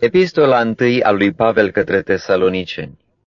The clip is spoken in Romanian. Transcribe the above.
Epistola întâi a lui Pavel către Tesaloniceni.